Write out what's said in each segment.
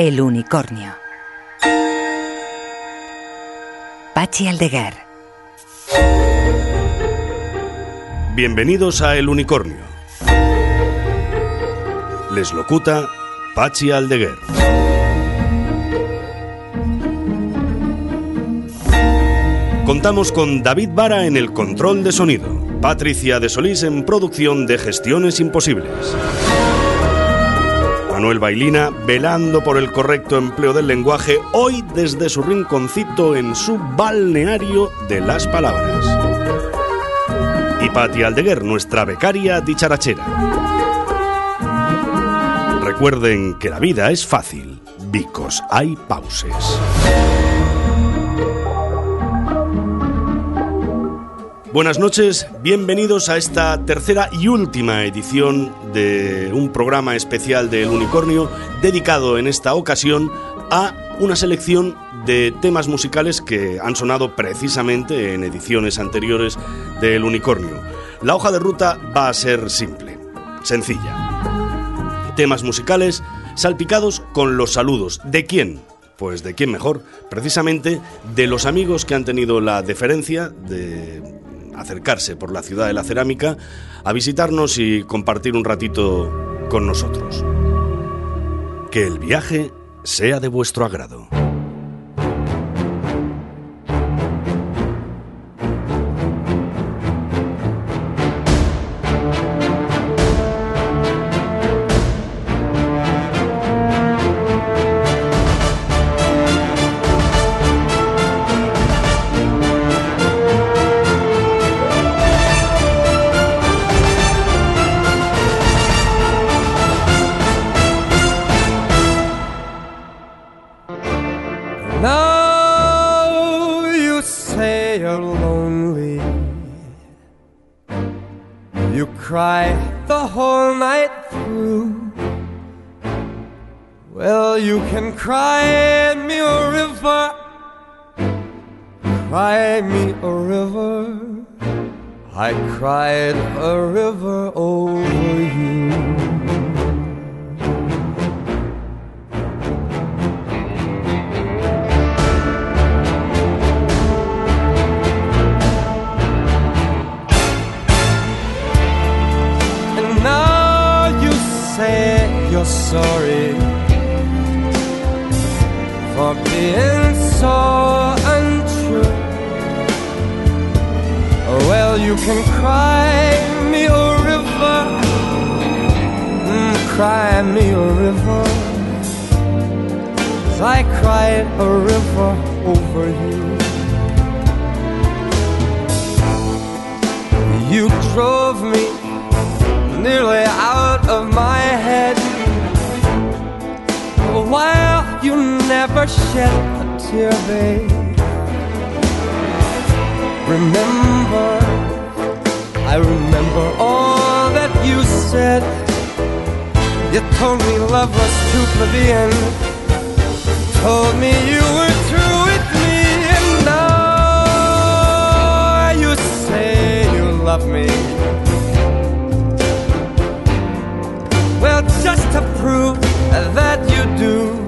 El unicornio. Pachi Aldeguer. Bienvenidos a El Unicornio. Les locuta Pachi Aldeguer. Contamos con David Vara en el control de sonido, Patricia de Solís en producción de Gestiones Imposibles. Manuel Bailina velando por el correcto empleo del lenguaje, hoy desde su rinconcito en su balneario de las palabras y Patti Aldeguer, nuestra becaria dicharachera. Recuerden que la vida es fácil, vicos hay pauses. Buenas noches, bienvenidos a esta tercera y última edición de un programa especial del Unicornio dedicado en esta ocasión a una selección de temas musicales que han sonado precisamente en ediciones anteriores del Unicornio. La hoja de ruta va a ser simple, sencilla. Temas musicales salpicados con los saludos. ¿De quién? Pues de quién mejor, precisamente de los amigos que han tenido la deferencia de acercarse por la ciudad de la cerámica a visitarnos y compartir un ratito con nosotros. Que el viaje sea de vuestro agrado. Never shed a tear, babe. Remember, I remember all that you said. You told me love was too plebeian. Told me you were true with me, and now you say you love me. Well, just to prove that you do,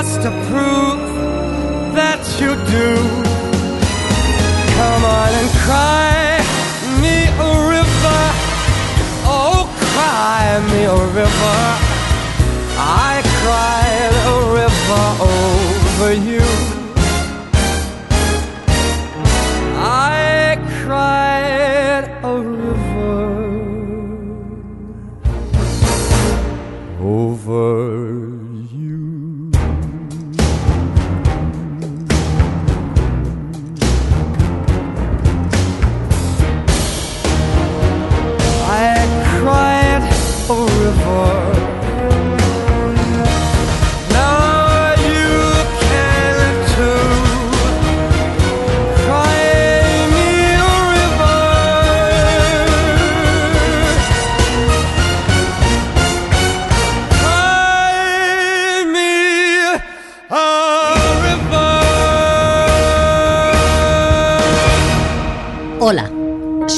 just to prove that you do, come on and cry me a river. Oh, cry me a river. I cried a river over you.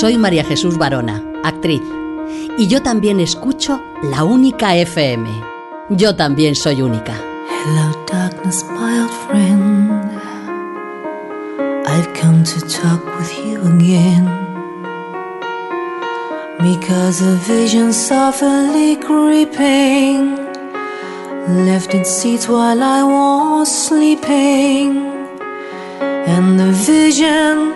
Soy María Jesús Barona, actriz. Y yo también escucho La Única FM. Yo también soy única. Hello, darkness, my old friend. I've come to talk with you again. Because a vision softly creeping left its seats while I was sleeping. And the vision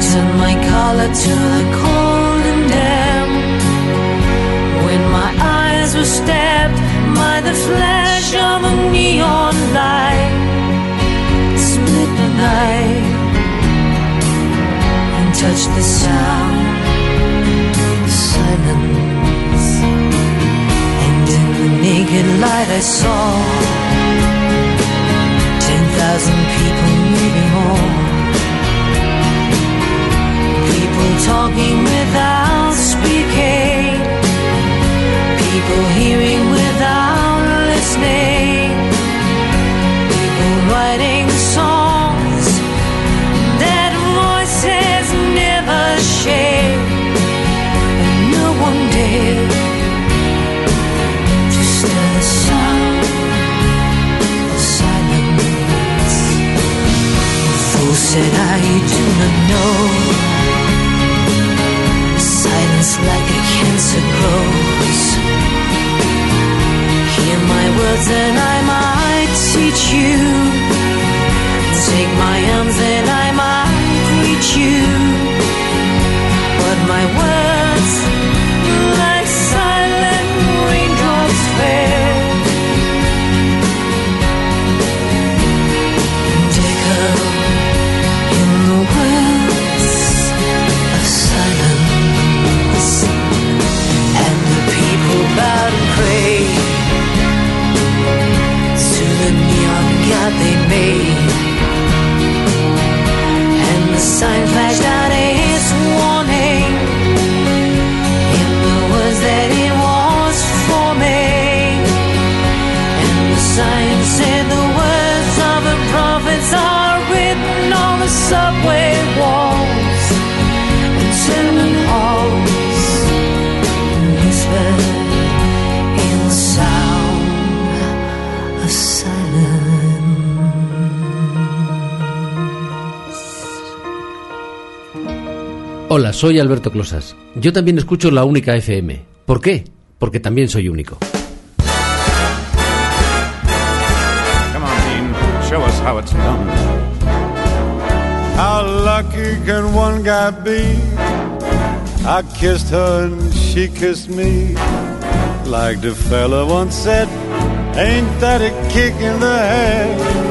I turned my collar to the cold and damp. When my eyes were stabbed by the flash of a neon light, split the night and touched the sound of silence. And in the naked light, I saw ten thousand people, talking without speaking. People hearing without listening. People writing songs that voices never share. And no one dared to stir the sound of silence. Fool said, I do not know. Like a cancer grows. Hear my words and I might teach you. Take my arms and I might reach you. But my words, like they made. And the sign flashed out Hola, soy Alberto Closas. Yo también escucho la única FM. ¿Por qué? Porque también soy único. Come on, Dean. Show us how it's done. How lucky can one guy be? I kissed her and she kissed me. Like the fella once said, ain't that a kick in the head?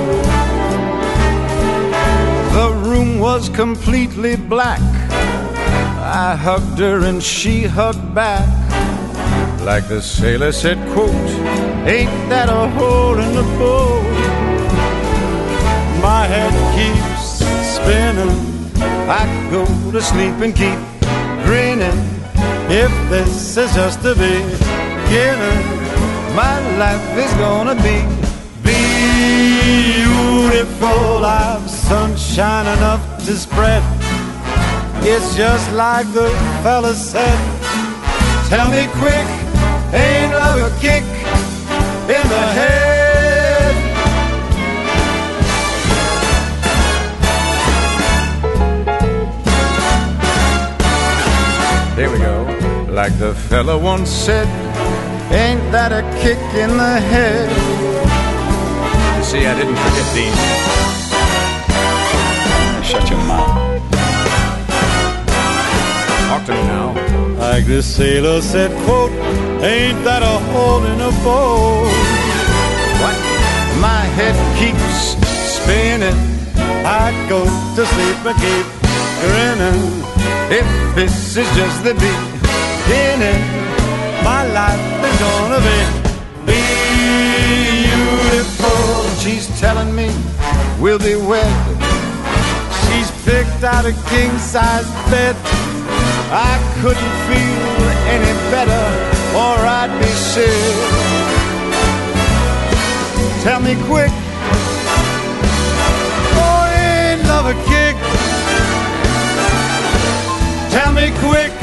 Was completely black. I hugged her and she hugged back. Like the sailor said, quote, ain't that a hole in the boat? My head keeps spinning. I go to sleep and keep grinning. If this is just the beginning, my life is gonna be beautiful. I've sunshine enough to spread. It's just like the fella said. Tell me quick, ain't love a kick in the head? Here we go. Like the fella once said, ain't that a kick in the head? See, I didn't forget Dean. Shut your mouth. Talk to me now. Like the sailor said, quote, ain't that a hole in a boat? What? My head keeps spinning. I go to sleep and keep grinning. If this is just the beginning, my life is gonna be Telling me we'll be wed. She's picked out a king size bed. I couldn't feel any better, or I'd be sick. Tell me quick, oh, ain't love a kick? Tell me quick,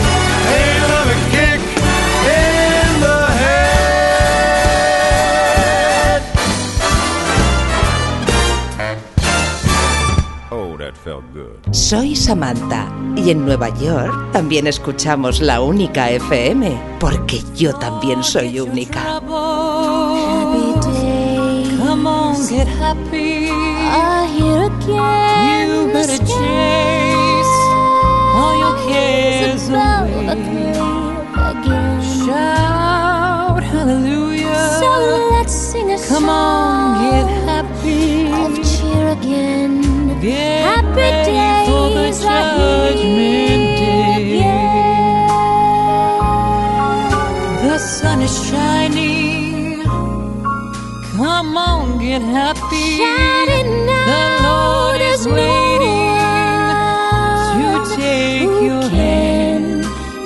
Soy Samantha y en Nueva York también escuchamos la única FM, porque yo también soy única. Come on, get happy. again. Get Happy days are judgment day. The sun is shining. Come on, get happy. Shining now, the Lord is waiting to take your hand.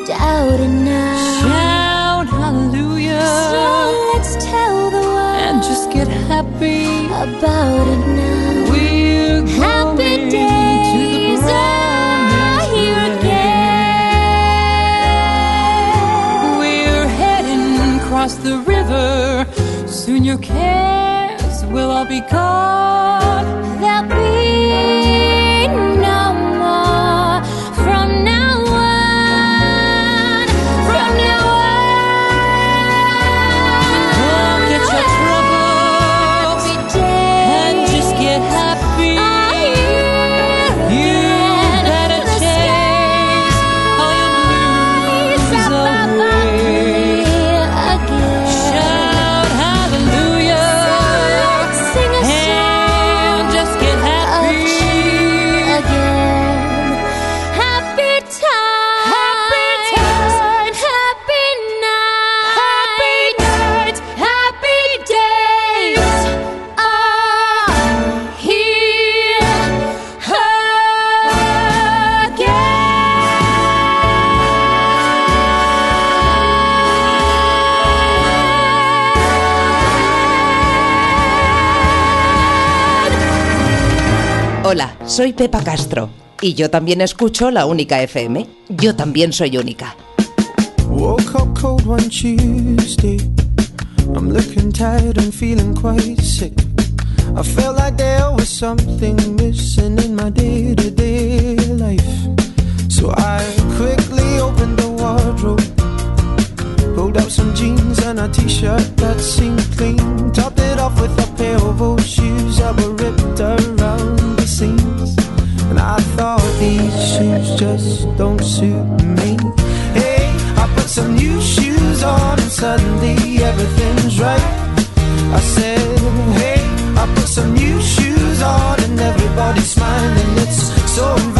Doubt it now. Shout hallelujah. So let's tell the world and just get happy about it now. Your cares will all be gone. Soy Pepa Castro y yo también escucho la única FM. Yo también soy única. Woke up cold one Tuesday. I'm looking tired and feeling quite sick. I felt like there was something missing in my day to day life. So I quickly opened the wardrobe, pulled out some jeans and a t shirt that seemed clean, topped it off with a pair of old shoes that were ripped around. I these shoes just don't suit me. Hey, I put some new shoes on and suddenly everything's right. I said, hey, I put some new shoes on and everybody's smiling. It's so inviting.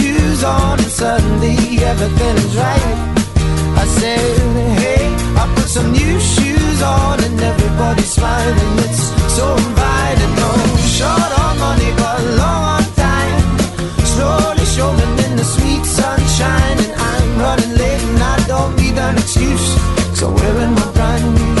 and suddenly everything is right. I said, hey, I put some new shoes on, and everybody's smiling. It's so inviting. No short on money, but long on time. Slowly strolling in the sweet sunshine, and I'm running late, and I don't need an excuse. So I'm wearing my brand new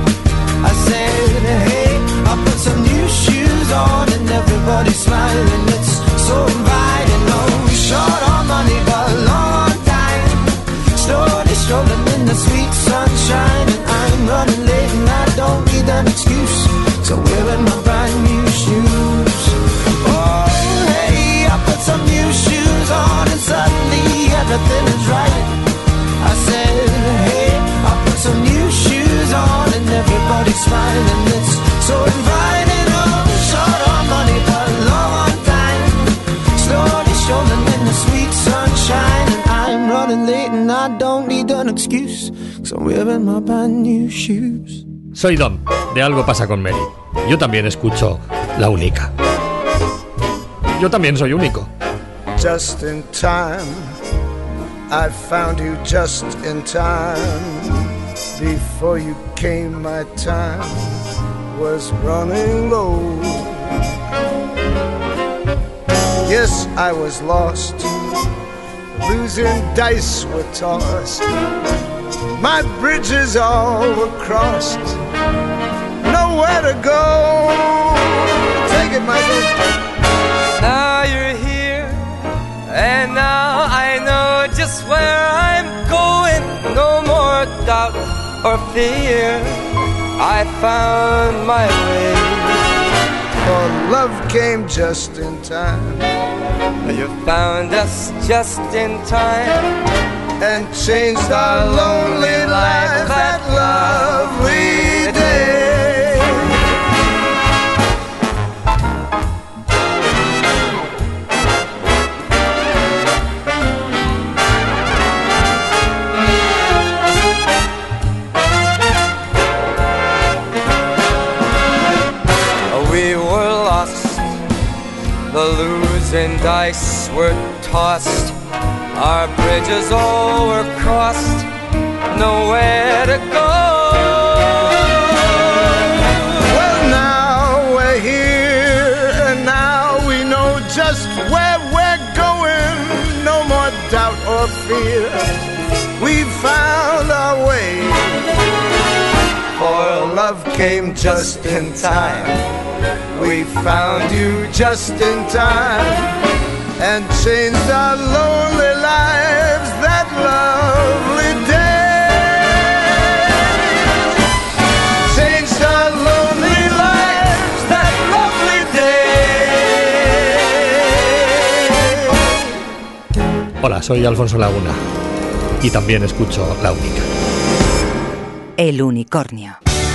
Everybody's smiling. It's so inviting. Oh, no short on money, but long on time. Slowly strolling in the sweet sunshine, and I'm running late, and I don't need an excuse. So wearing my excuse. So I'm wearing my brand new shoes. Soy Dom, de Algo pasa con Mary. Yo también escucho La Única. Yo también soy único. just in time. I found you just in time. Before you came, my time was running low. Yes, I was lost. Losing dice were tossed. My bridges all were crossed. Nowhere to go. Take it, Michael. Now you're here, and now I know just where I'm going. No more doubt or fear. I found my way. For love came just in time. You found us just in time. And changed our lonely life that lovely dice were tossed, our bridges all were crossed, nowhere to go. Well, now we're here, and now we know just where we're going. No more doubt or fear. We found our way. For love came just in time. We found you just in time and changed our lonely lives that lovely day. Changed our lonely lives that lovely day. Hola, soy Alfonso Laguna y también escucho La Única. El unicornio.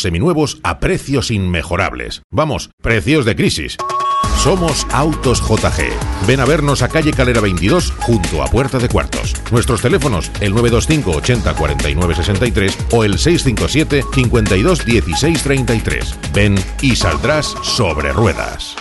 seminuevos a precios inmejorables. Vamos, precios de crisis. Somos Autos JG. Ven a vernos a calle Calera 22 junto a Puerta de Cuartos. Nuestros teléfonos el 925 80 49 63 o el 657 52 16 33. Ven y saldrás sobre ruedas.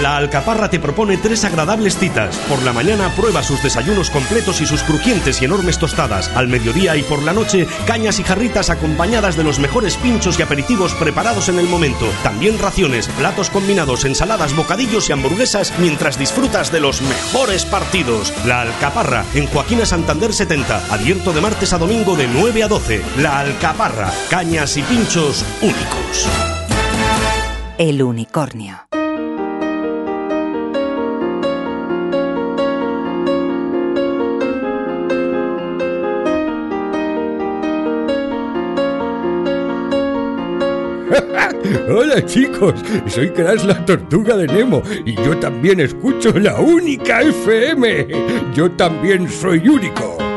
La Alcaparra te propone tres agradables citas. Por la mañana prueba sus desayunos completos y sus crujientes y enormes tostadas. Al mediodía y por la noche, cañas y jarritas acompañadas de los mejores pinchos y aperitivos preparados en el momento. También raciones, platos combinados, ensaladas, bocadillos y hamburguesas mientras disfrutas de los mejores partidos. La Alcaparra, en Joaquina Santander 70, abierto de martes a domingo de 9 a 12. La Alcaparra, cañas y pinchos únicos. El unicornio. Hola chicos, soy Crash la tortuga de Nemo y yo también escucho la única FM. Yo también soy único.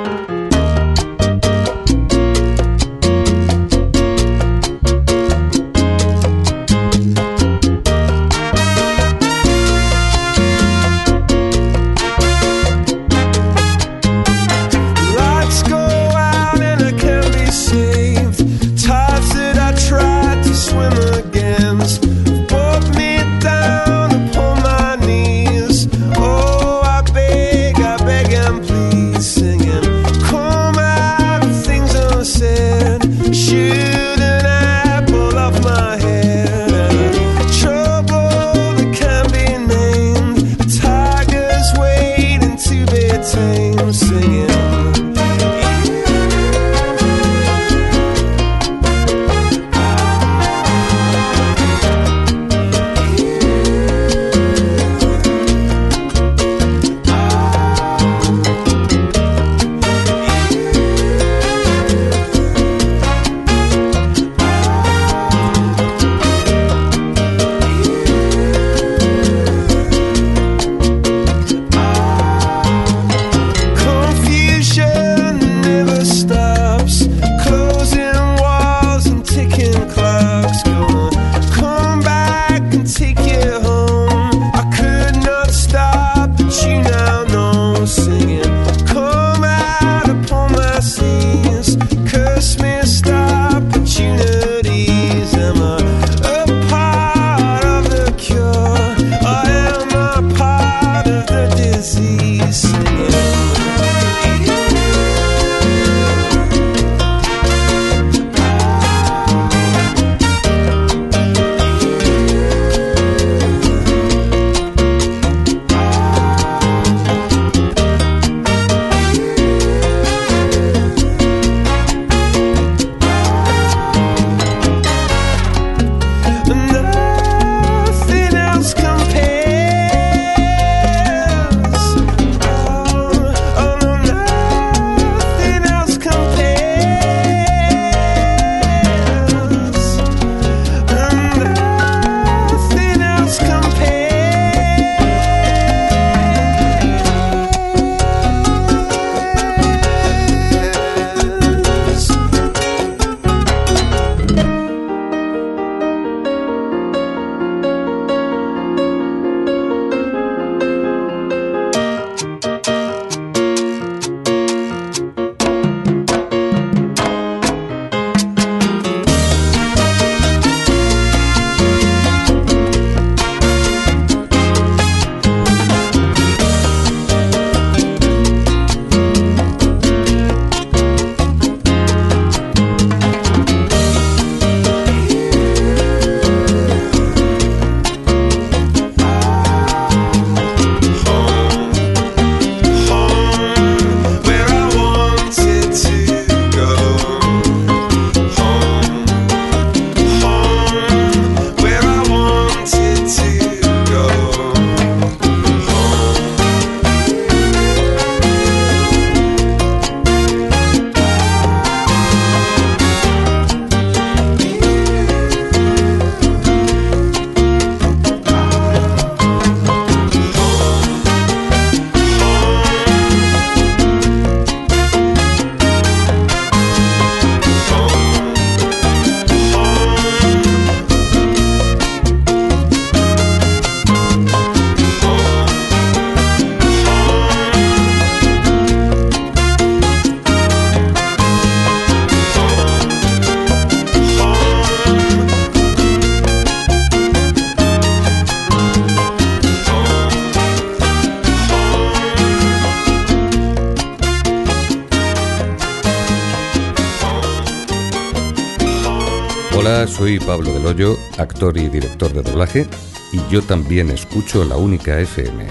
Hoyo, actor y director de doblaje, y yo también escucho la única FM.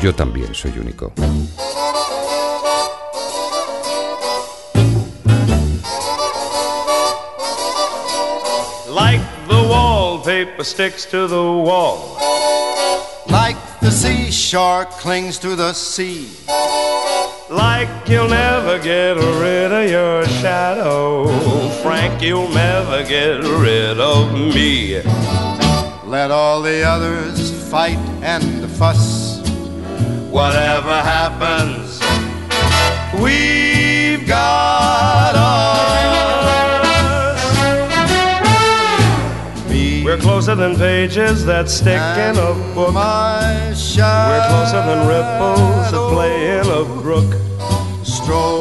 Yo también soy único. Like the wallpaper sticks to the wall. Like the seashore clings to the sea. Like you'll never get rid of your shadow. Frank, you'll never get rid of me. Let all the others fight and fuss. Whatever happens, we've got us. We're closer than pages that stick in a book. We're closer than ripples that play in a brook.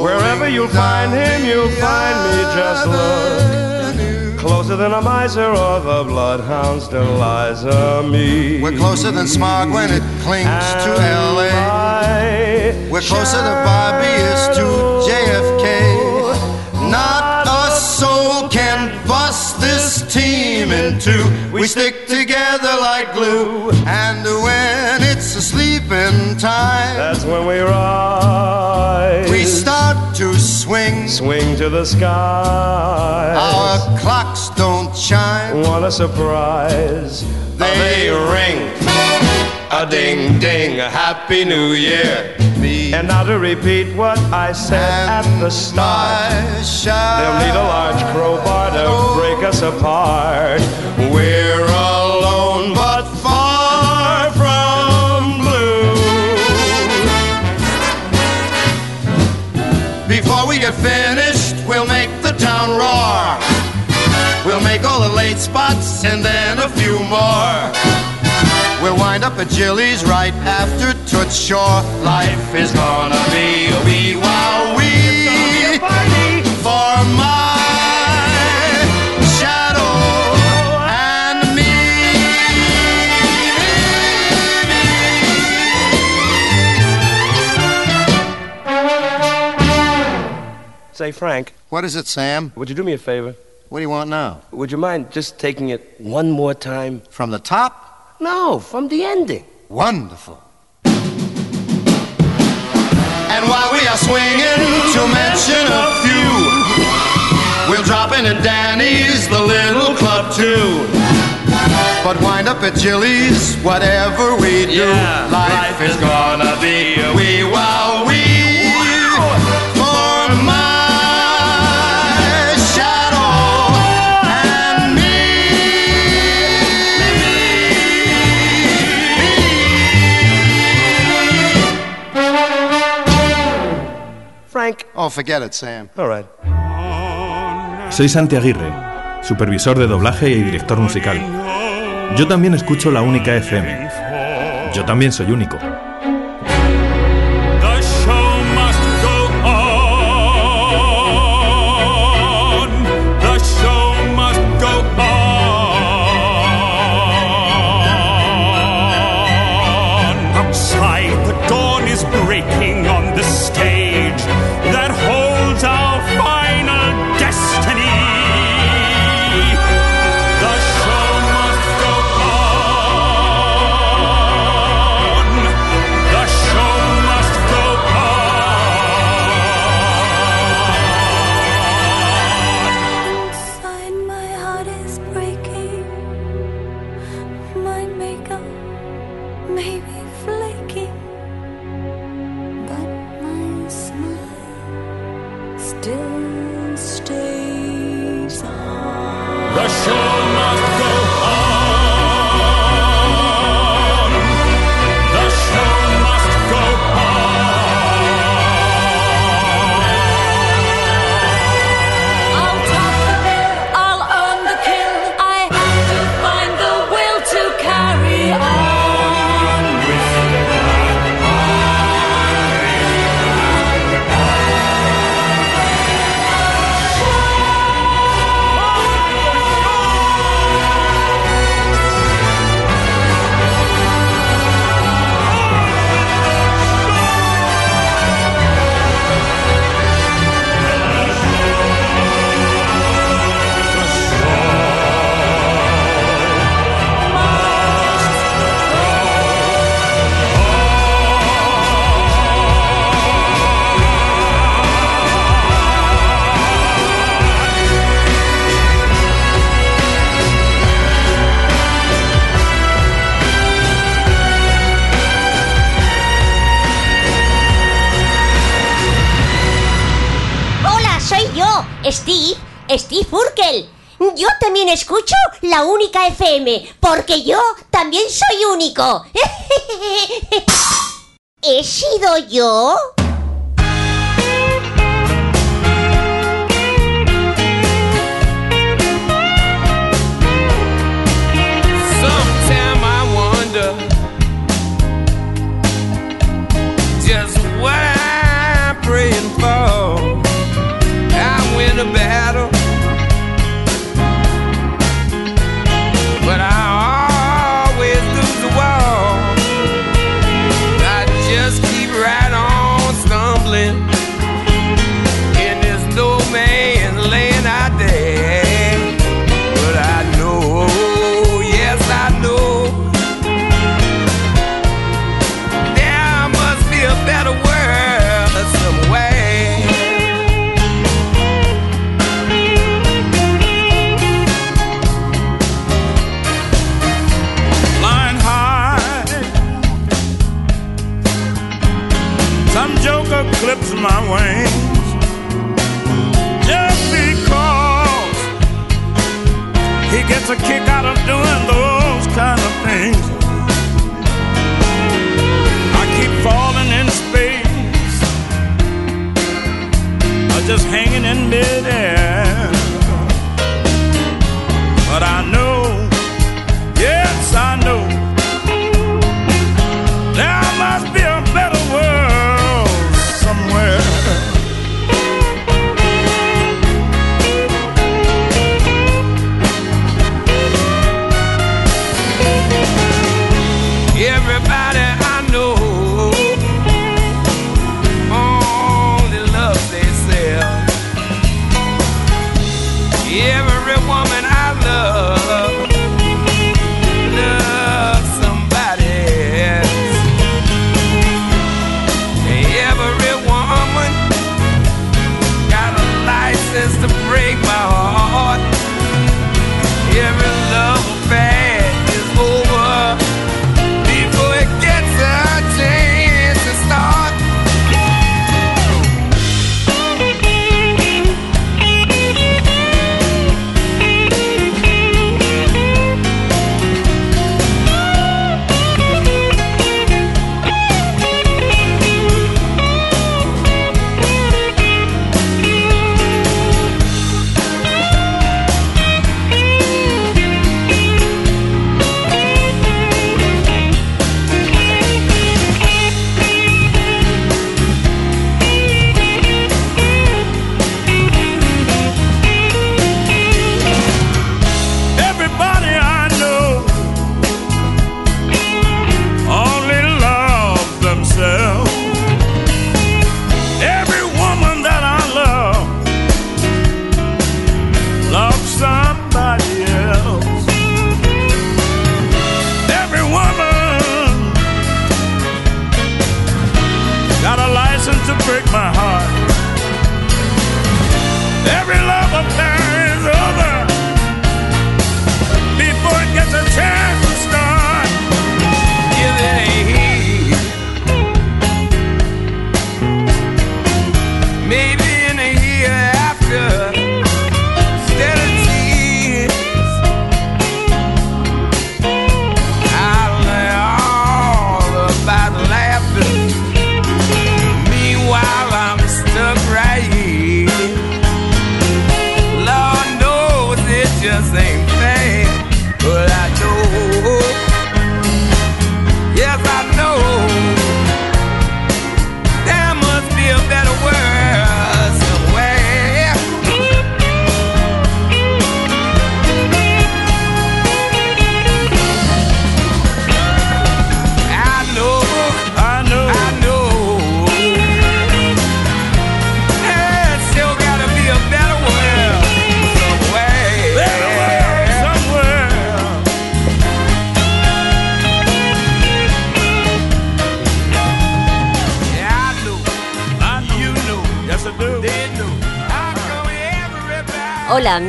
Wherever you'll find him, you'll find me. Just look. Closer than a miser or the bloodhound's Deliza me. We're closer than smog when it clings to LA. We're closer than Bobby is to JFK. Not a soul can bust this team in two. We stick together like glue. And when it's a sleeping time, That's when we rise. we start to swing. Swing to the sky. Our clocks don't chime. What a surprise? They, ring. A ding ding. A happy new year. And now to repeat what I said at the start. They'll need a large crowbar to oh. break us apart. We're alone all the late spots and then a few more. We'll wind up at Jilly's right after Toots Shore. Life is gonna be a wee wow wee for my shadow and me. Say, Frank. What is it, Sam? Would you do me a favor? What do you want now? Would you mind just taking it one more time? From the top? No, from the ending. Wonderful. And while we are swinging, to mention a few, we'll drop in at Danny's, the little club too. But wind up at Jilly's, whatever we do, life, is gonna be a wee wow Frank. Oh, forget it, Sam. All right. Soy Santi Aguirre, supervisor de doblaje y director musical. Yo también escucho la única FM. Yo también soy único. Porque yo también soy único. ¿He sido yo? my way.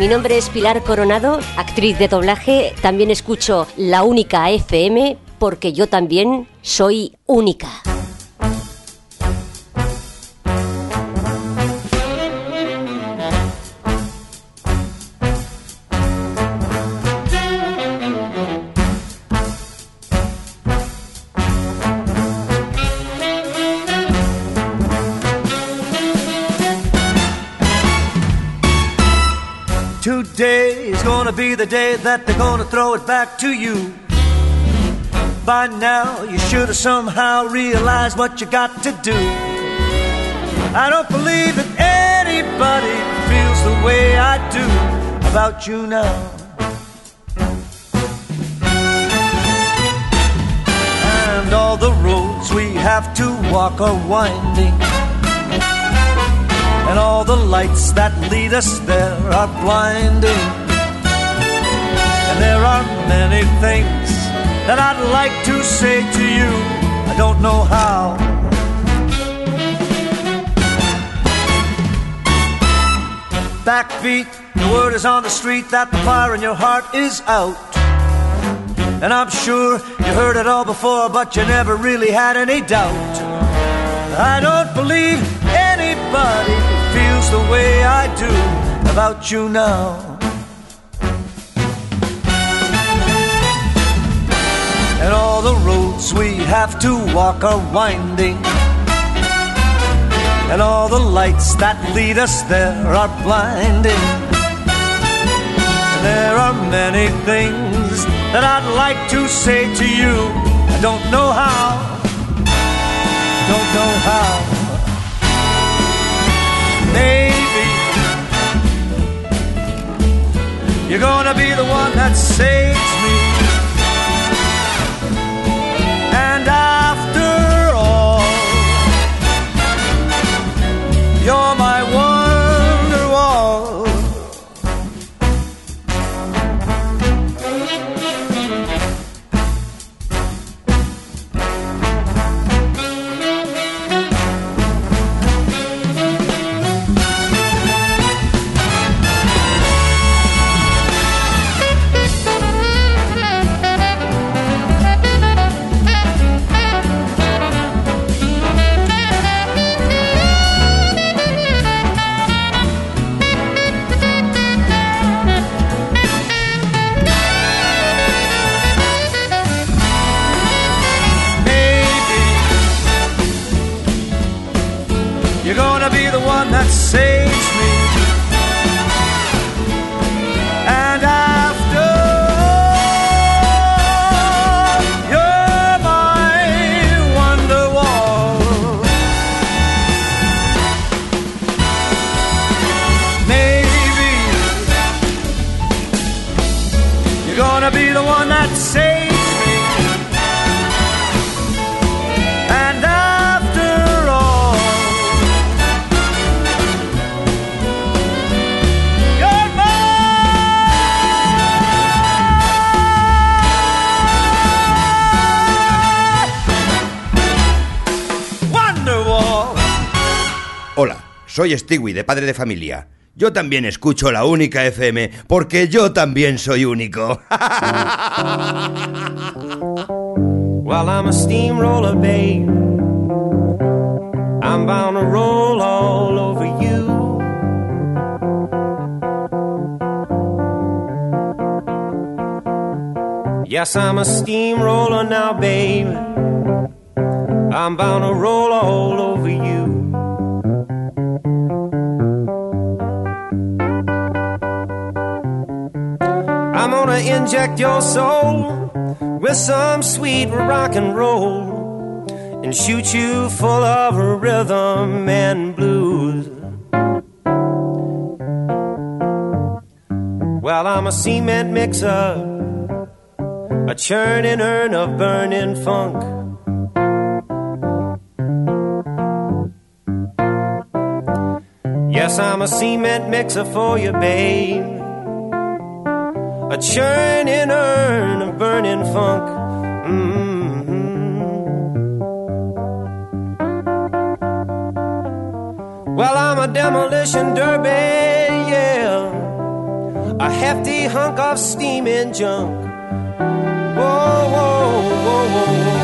Mi nombre es Pilar Coronado, actriz de doblaje. También escucho La Única FM porque yo también soy única. The day that they're gonna throw it back to you. By now, you should have somehow realized what you got to do. I don't believe that anybody feels the way I do about you now. And all the roads we have to walk are winding. And all the lights that lead us there are blinding. There are many things that I'd like to say to you. I don't know how. Backbeat, the word is on the street that the fire in your heart is out. And I'm sure you heard it all before, but you never really had any doubt. I don't believe anybody feels the way I do about you now. And all the roads we have to walk are winding. And all the lights that lead us there are blinding. And there are many things that I'd like to say to you. I don't know how. Don't know how. Maybe you're gonna be the one that saves me. Soy Stewie de Padre de Familia. Yo también escucho la única FM porque yo también soy único. Well, I'm a steamroller, babe. I'm bound to roll all over you. Yes, I'm a steamroller now, babe. I'm bound to roll all over you. Gonna inject your soul with some sweet rock and roll and shoot you full of rhythm and blues. Well, I'm a cement mixer, a churning urn of burning funk. Yes, I'm a cement mixer for you, babe. A churning urn of burning funk. Mm-hmm. Well, I'm a demolition derby, yeah. A hefty hunk of steaming junk. Whoa, whoa, whoa, whoa, whoa.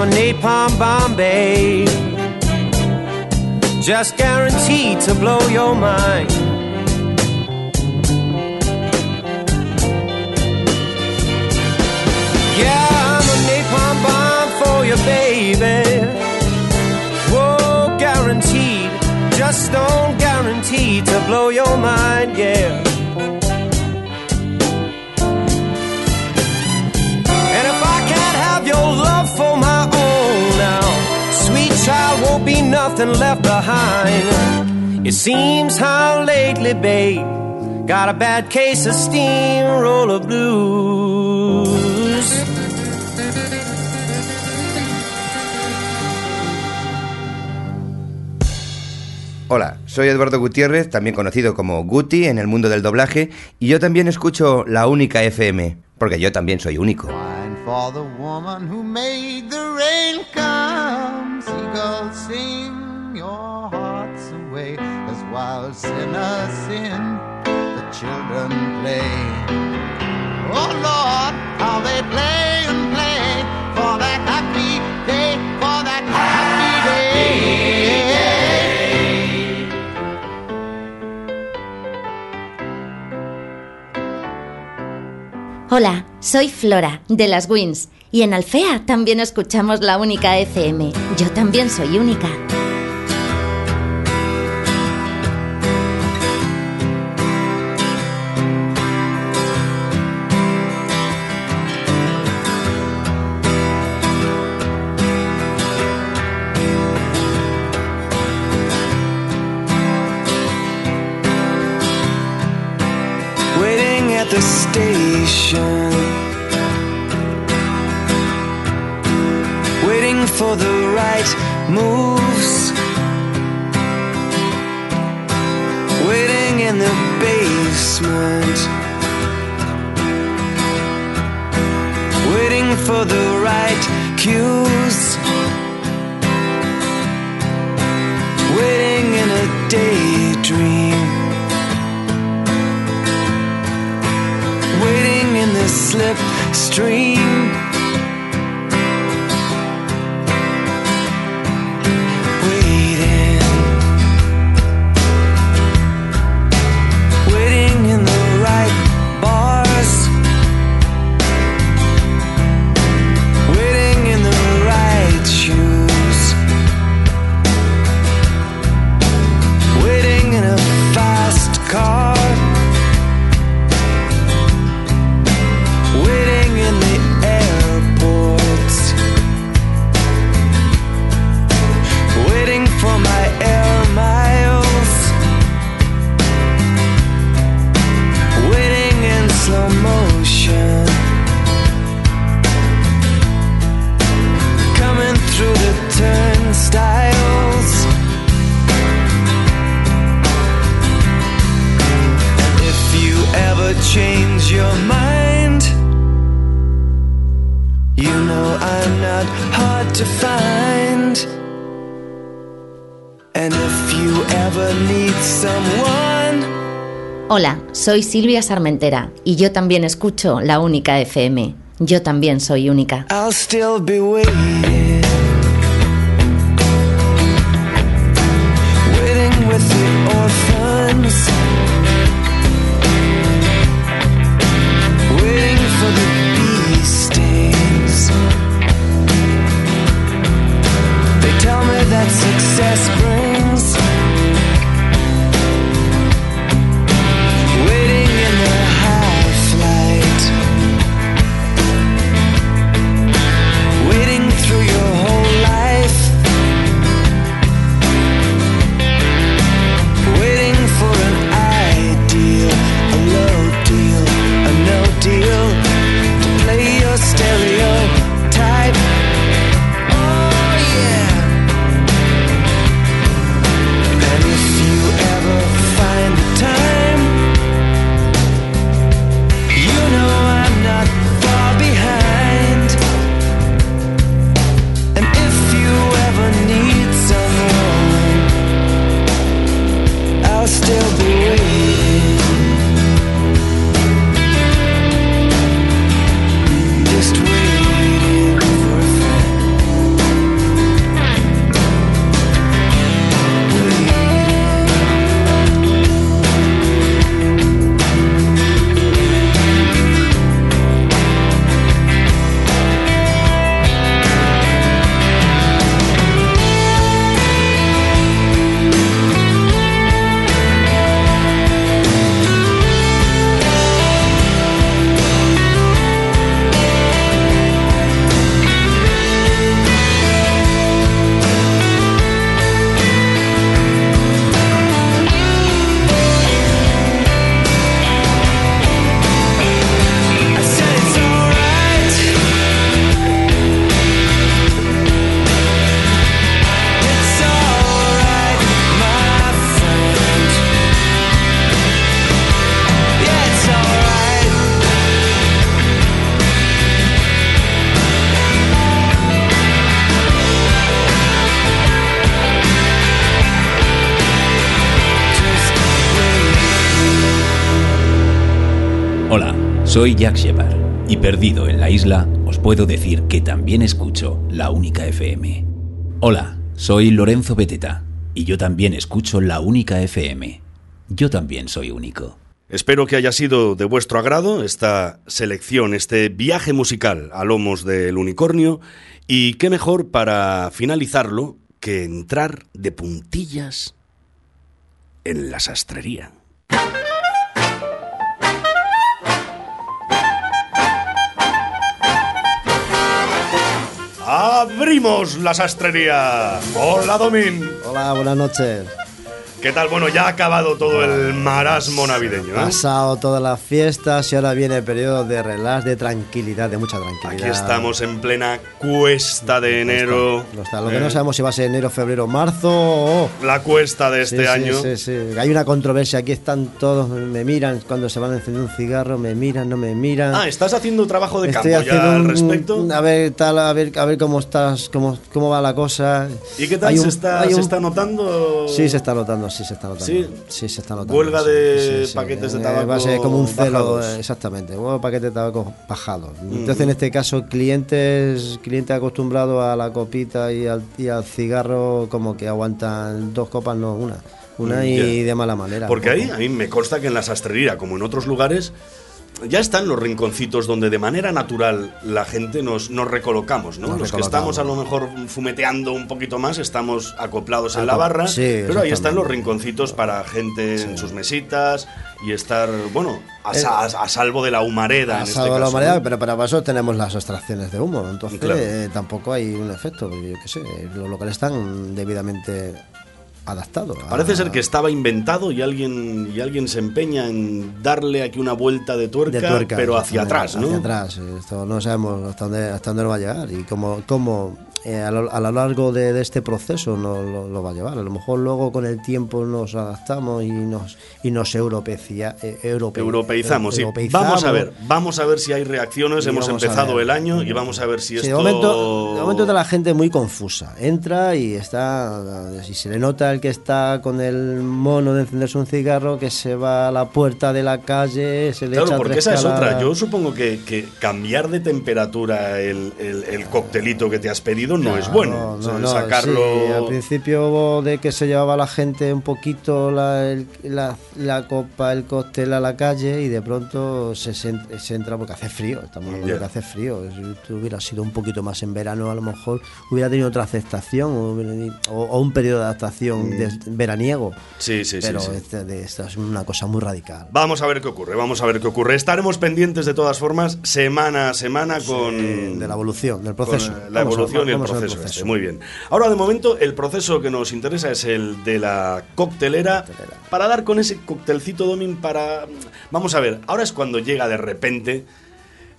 I'm a napalm bomb, babe. Just guaranteed to blow your mind. Yeah, I'm a napalm bomb for you, baby. Whoa, guaranteed. Just don't guarantee to blow your mind, yeah. Nothing left behind. It seems how lately, babe, got a bad case of steamroller blues. Hola, soy Eduardo Gutiérrez, también conocido como Guti en el mundo del doblaje, y yo también escucho la única FM, porque yo también soy único. And for the woman who made the rain come, seagulls sing your hearts away wild sinners sin, the children play. Oh Lord, how they play and play for that happy day, for that happy day. Hola, soy Flora, de las Wins, y en Alfea también escuchamos la única FM. Yo también soy única. The station, waiting for the right moves, waiting in the basement, waiting for the right cues, slipstream. Soy Silvia Sarmentera, y yo también escucho la única FM. Yo también soy única. Soy Jack Shepard y perdido en la isla os puedo decir que también escucho la única FM. Hola, soy Lorenzo Beteta y yo también escucho la única FM. Yo también soy único. Espero que haya sido de vuestro agrado esta selección, este viaje musical a lomos del unicornio y qué mejor para finalizarlo que entrar de puntillas en la sastrería. Abrimos la sastrería. Hola, Domín. Hola, buenas noches. ¿Qué tal? Bueno, ya ha acabado todo el marasmo navideño. ¿eh? Pasado todas las fiestas y ahora viene el periodo de relax, de tranquilidad, de mucha tranquilidad. Aquí estamos en plena cuesta de enero. Lo, está. Lo que no Eh, sabemos si va a ser enero, febrero, marzo o... La cuesta de este Sí, sí, año. Sí, sí, Hay una controversia, aquí están todos, me miran cuando se van a encender un cigarro, me miran, no me miran. Ah, estás haciendo trabajo de Estoy campo ya al un- respecto. A ver, tal, a ver, a ver cómo estás, cómo, cómo va la cosa. ¿Y qué tal Hay se, un- está, hay se está notando? Sí, se está notando, sí, se está notando. Sí. Sí, se está notando. Huelga de sí, paquetes de Eh, tabaco Va a ser como un celo, bajados. eh, exactamente. Huelga paquetes de tabaco bajados. Mm. Entonces, en este caso, clientes clientes acostumbrados a la copita y al, y al cigarro, como que aguantan dos copas, no una. Una Mm, y de mala manera. Porque ahí a mí me consta que en la sastrería, como en otros lugares, ya están los rinconcitos donde de manera natural la gente nos, nos recolocamos, ¿no? Nos los que estamos a lo mejor fumeteando un poquito más, estamos acoplados en la barra, sí, pero ahí están los rinconcitos para gente en sus mesitas y estar, bueno, a, Eh, a salvo de la humareda. en Ha este salvado la caso, humanidad, ¿no? pero para eso tenemos las extracciones de humo. Entonces Claro. eh, tampoco hay un efecto. Yo qué sé, los locales están debidamente adaptados. a- Parece ser que estaba inventado y alguien, y alguien se empeña en darle aquí una vuelta de tuerca, de tuerca, pero hacia atrás, ¿no? Hacia atrás. Esto no sabemos hasta dónde, hasta dónde va a llegar y cómo, cómo eh, a, lo, a lo largo de, de este proceso nos lo, lo va a llevar. A lo mejor luego con el tiempo nos adaptamos y nos y nos europecia, eh, europe- Europeizamos. Vamos a ver, vamos a ver si hay reacciones. Hemos empezado el año y vamos a ver si Sí, esto. de, momento, de momento está la gente muy confusa. Entra y está. Si se le nota el que está con el mono de encenderse un cigarro, que se va a la puerta de la calle, se le Claro, echa porque esa es otra. Yo supongo que, que cambiar de temperatura el, el- el coctelito que te has pedido no es bueno. O sea, No, sacarlo. sí, al principio de que se llevaba la gente un poquito la, el- la, la copa, el cóctel a la calle y de pronto se, se entra porque hace frío, estamos hablando de que hace frío. Si hubiera sido un poquito más en verano, a lo mejor hubiera tenido otra aceptación o, hubiera- o- o un periodo de adaptación de- veraniego. Sí, sí, sí, Pero sí. este- esta es una cosa muy radical. Vamos a ver qué ocurre, vamos a ver qué ocurre. Estaremos pendientes de todas formas semana a semana con. de la evolución, del proceso. la Vamos a- evolución y el el proceso. este. Muy bien. Ahora, de momento, el proceso que nos interesa es el de la coctelera. Para dar con ese coctelcito domin para. Vamos a ver, ahora es cuando llega de repente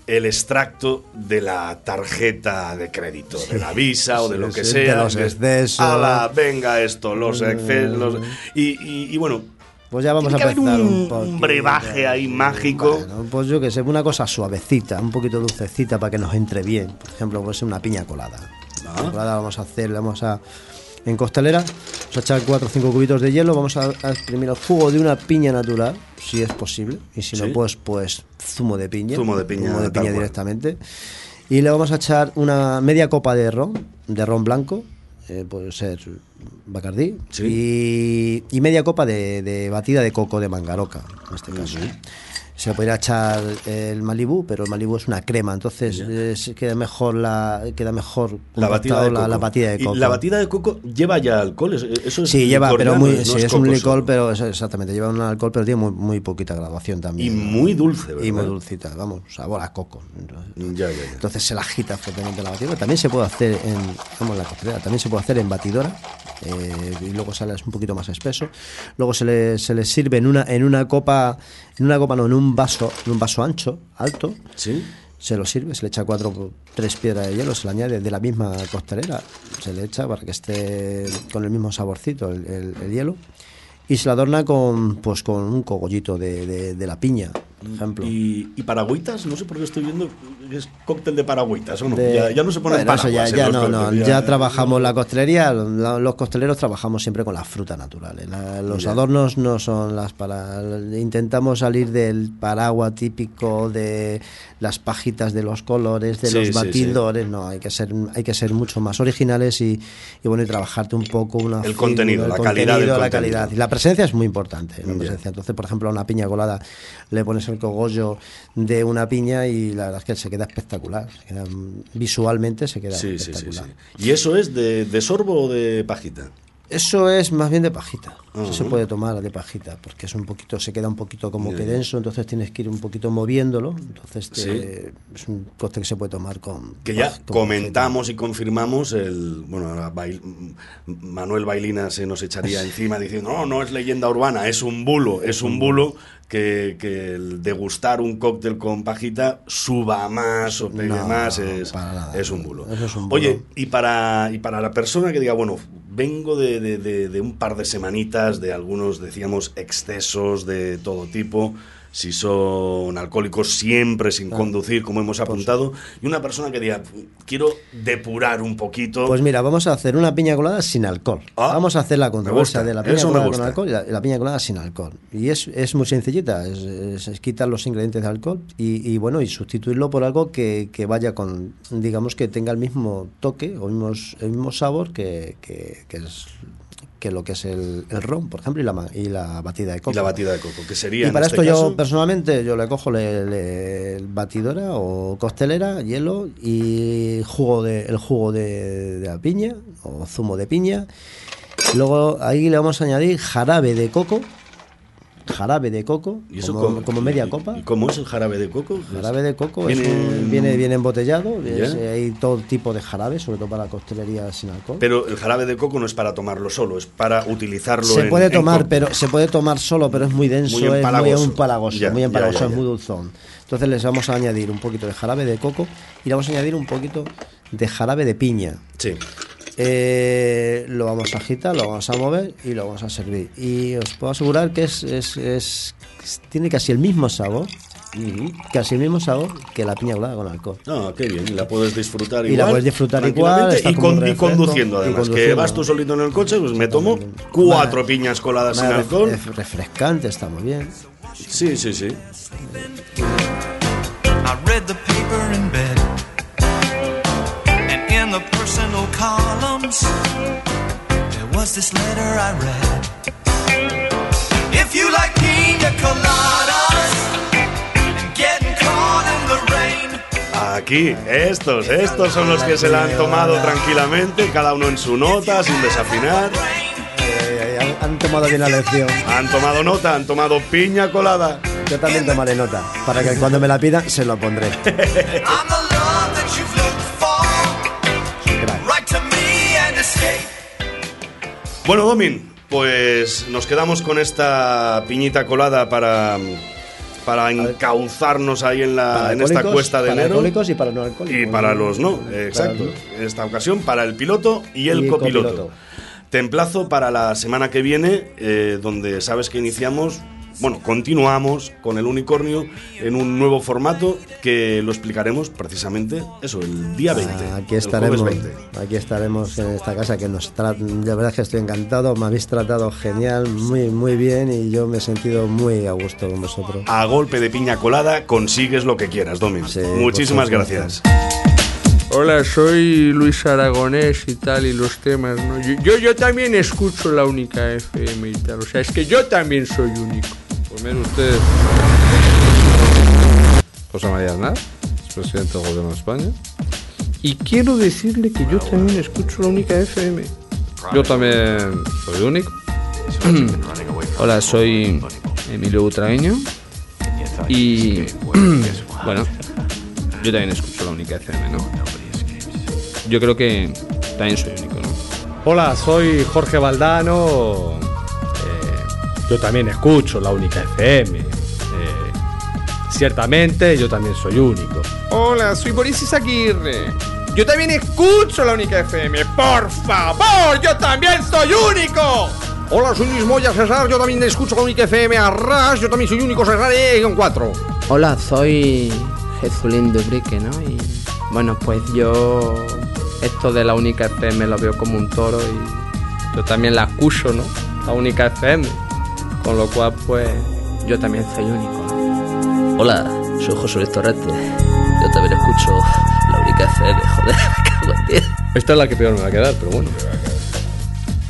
el extracto de la tarjeta de crédito, de la visa o de Sí, lo que sí, de sea. los excesos. Mm. Ala, venga esto, los excesos. Y, y- y bueno, Pues ya vamos a haber empezar un, un, brebaje ahí mágico. Bueno, pues yo que sé, una cosa suavecita, un poquito dulcecita para que nos entre bien. Por ejemplo, pues una piña colada. Ah. Piña colada vamos a hacer, vamos a. En costelera, vamos a echar 4 o 5 cubitos de hielo, vamos a, a exprimir el jugo de una piña natural, si es posible, y si Sí. no, pues, pues zumo de piña. Zumo de piña, Zumo de piña directamente. Y le vamos a echar una media copa de ron, de ron blanco, eh, puede ser Bacardí, y, y media copa de, de batida de coco de Mangaroca, en este caso. Se podría echar el Malibú, pero el Malibú es una crema, entonces queda mejor la queda mejor La batida de coco. la, la batida de Y coco. la batida de coco lleva ya alcohol. es- Eso es Sí, lleva, pero muy, no sí, es es, un licor, solo. pero es- exactamente, lleva un alcohol, pero tiene muy, muy poquita graduación también. Y muy dulce, ¿verdad? Y muy dulcita, vamos, sabor a coco. Ya, ya, ya. Entonces se la agita fuertemente la batidora. También se puede hacer en, vamos, la costelera, también se puede hacer en batidora eh, y luego sale un poquito más espeso. Luego se le, se le sirve en una, en una copa, en una copa no, en un vaso, en un vaso ancho, alto. Sí. Se lo sirve, se le echa cuatro, tres piedras de hielo, se le añade de la misma costelera, se le echa para que esté con el mismo saborcito el, el- el hielo y se la adorna con, pues, con un cogollito de, de- de la piña. Por ejemplo. ¿Y, y paragüitas? No sé por qué estoy viendo. ¿Es cóctel de paragüitas o no? De- ya, ya no se ponen Bueno, eso paraguas. ya, ya no, no, ya trabajamos la costelería, la- los costeleros trabajamos siempre con las frutas naturales. La- los adornos no son las para. Intentamos salir del paraguas típico de las pajitas de los colores, de Sí, los sí, batidores. No, hay que ser, hay que ser mucho más originales y, y bueno y trabajarte un poco una El figura, contenido, el la calidad del la contenido. calidad y la presencia es muy importante. La presencia. Entonces, por ejemplo, a una piña colada le pones el cogollo de una piña y la verdad es que se queda espectacular. Se queda, mm, visualmente se queda Sí, sí, sí, espectacular. sí. ¿Y eso es de, de sorbo o de pajita? Eso es más bien de pajita. Eso se puede tomar de pajita, porque es un poquito, se queda un poquito como que denso, entonces tienes que ir un poquito moviéndolo. Entonces te- Sí. es un coste que se puede tomar con. Que ya con comentamos y confirmamos el. Bueno, ahora Bail- Manuel Bailina se nos echaría encima diciendo: no, no es leyenda urbana, es un bulo, es un bulo que, que el degustar un cóctel con pajita suba más o pegue No, más, es, para nada. es un bulo. Eso es un bulo. Oye, y para, y para la persona que diga, bueno, vengo de, de- un par de semanitas, de algunos, decíamos, excesos de todo tipo, si son alcohólicos, siempre sin conducir, como hemos apuntado, y una persona que diga, quiero depurar un poquito. Pues mira, vamos a hacer una piña colada sin alcohol. vamos a hacer la controversia de la piña eso colada con alcohol y la, piña colada sin alcohol. Y es, es muy sencillita, es, es- es quitar los ingredientes de alcohol y, y, bueno, y sustituirlo por algo que, que vaya con, digamos que tenga el mismo toque o mismos- el mismo sabor que, que- que es que lo que es el, el ron, por ejemplo, y la, y la batida de coco. Y la batida de coco, que sería Y para este esto yo personalmente yo le cojo le, batidora o costelera, hielo y jugo de, el jugo de, de la piña o zumo de piña. Luego ahí le vamos a añadir jarabe de coco, jarabe de coco, ¿Y eso como, media copa. ¿Y cómo es el jarabe de coco? Jarabe de coco es Viene- un- viene, viene embotellado, es- eh, hay todo tipo de jarabe, sobre todo para la costelería sin alcohol. Pero el jarabe de coco no es para tomarlo solo, es para utilizarlo se en- puede tomar, pero se puede tomar solo, pero es muy denso, Muy es muy empalagoso. Ya, muy empalagoso, ya, es muy dulzón. Entonces les vamos a añadir un poquito de jarabe de coco y le vamos a añadir un poquito de jarabe de piña. Sí. Eh, lo vamos a agitar, lo vamos a mover y lo vamos a servir. Y os puedo asegurar que es, es- es- tiene casi el mismo sabor, casi el mismo sabor que la piña colada con alcohol. Ah, qué bien, y la puedes disfrutar Y igual. la puedes disfrutar igual, y, con- y conduciendo y además. Que vas tú solito en el coche, pues me tomo cuatro piñas coladas sin Nada, alcohol. es refrescante, está muy bien. Sí, sí, sí. I read the columns, there was this letter I read. If you like pina coladas and getting caught in the rain, Aquí, estos, estos son los que se la han tomado tranquilamente, cada uno en su nota, sin desafinar. Eh, han, han tomado bien la lección. Han tomado nota, han tomado piña colada. Yo también tomaré nota, para que cuando me la pidan se lo pondré. Bueno, Domin, pues nos quedamos con esta piñita colada para, para encauzarnos ahí en, la, en esta cuesta de para enero. alcohólicos y para no alcohólicos. Y para los no, exacto. En esta ocasión para el piloto y el Y el copiloto. copiloto. Te emplazo para la semana que viene, eh, donde sabes que iniciamos, bueno, continuamos con el unicornio en un nuevo formato que lo explicaremos precisamente eso, el día 20. Ah, Aquí estaremos, jueves 20. aquí estaremos en esta casa que nos tratan, de verdad que estoy encantado, me habéis tratado genial, muy muy bien y yo me he sentido muy a gusto con vosotros. A golpe de piña colada consigues lo que quieras, Domin. Muchísimas gracias. Hola, soy Luis Aragonés y tal, y los temas, ¿no? Yo, yo, yo también escucho la única FM y tal, o sea, es que yo también soy único. Mire usted, José María Aznar, es presidente del Gobierno de España. Y quiero decirle que yo también escucho la única FM. Yo también soy único. Hola, soy Emilio Butragueño y bueno, yo también escucho la única FM, ¿no? Yo creo que también soy único, ¿no? Hola, soy Jorge Valdano. Yo también escucho la única FM. Eh, ciertamente, yo también soy único. Hola, soy Boris Izaguirre. Yo también escucho la única FM. Por favor, yo también soy único. Hola, soy Luis Moya César, yo también escucho con FM Arras, yo también soy único César con 4. Hola, soy Jesulín Dubrique, ¿no? Y bueno, pues yo esto de la única FM lo veo como un toro y yo también la escucho, ¿no? La única FM. Con lo cual, pues yo también soy único, ¿no? Hola, soy José Luis Torrente. Yo también escucho la única FM, joder, cago en diez. Esta es la que peor me va a quedar, pero bueno.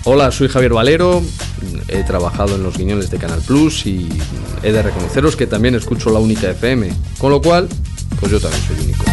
Hola, soy Javier Valero, he trabajado en los guiñones de Canal Plus y he de reconoceros que también escucho la única FM, con lo cual, pues yo también soy único.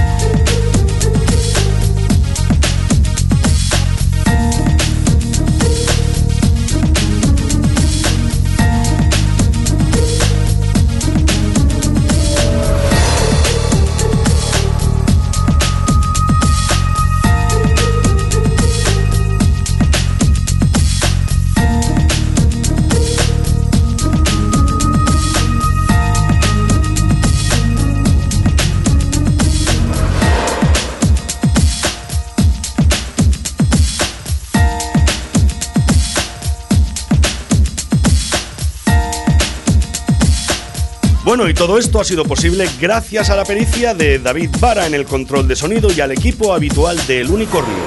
Bueno, y todo esto ha sido posible gracias a la pericia de David Vara en el control de sonido y al equipo habitual del Unicornio.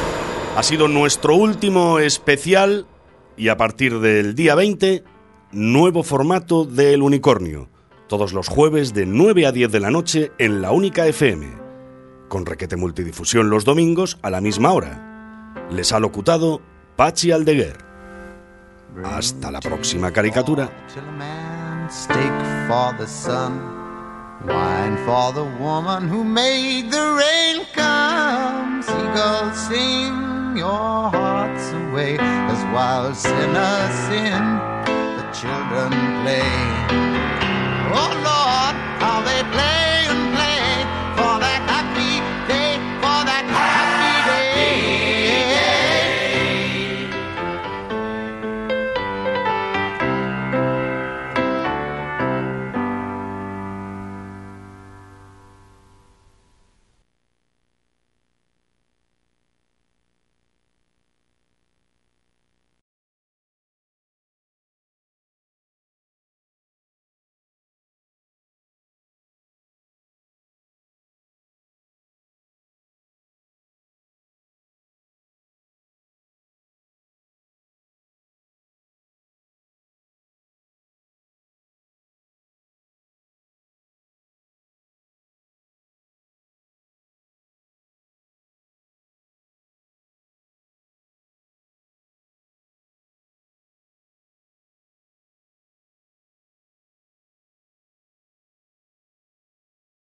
Ha sido nuestro último especial y a partir del día 20, nuevo formato del Unicornio. Todos los jueves de 9 a 10 de la noche en la única FM. Con requete multidifusión los domingos a la misma hora. Les ha locutado Pachi Aldeguer. Hasta la próxima caricatura. for the sun. Wine for the woman who made the rain come. Seagulls sing your hearts away as wild sinners sin. The children play. Oh Lord.